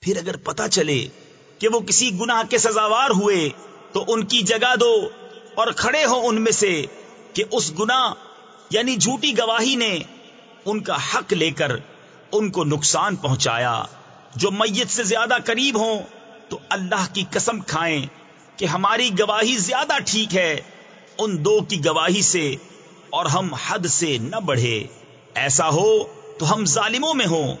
پھر اگر پتا چلے کہ وہ کسی گناہ کے سزاوار ہوئے، تو ان کی جگہ دو اور کھڑے ہو ان میں سے کہ اس گنا یعنی جھوٹی گواہی نے ان کا حق لے کر ان کو نقصان پہنچایا۔ جو میت سے زیادہ قریب ہوں، تو اللہ کی قسم کھائیں کہ ہماری گواہی زیادہ ٹھیک ہے۔ ان دو کی گواہی سے اور ہم حد سے نہ بڑھے۔ ایسا ہو تو ہم ظالموں میں ہوں۔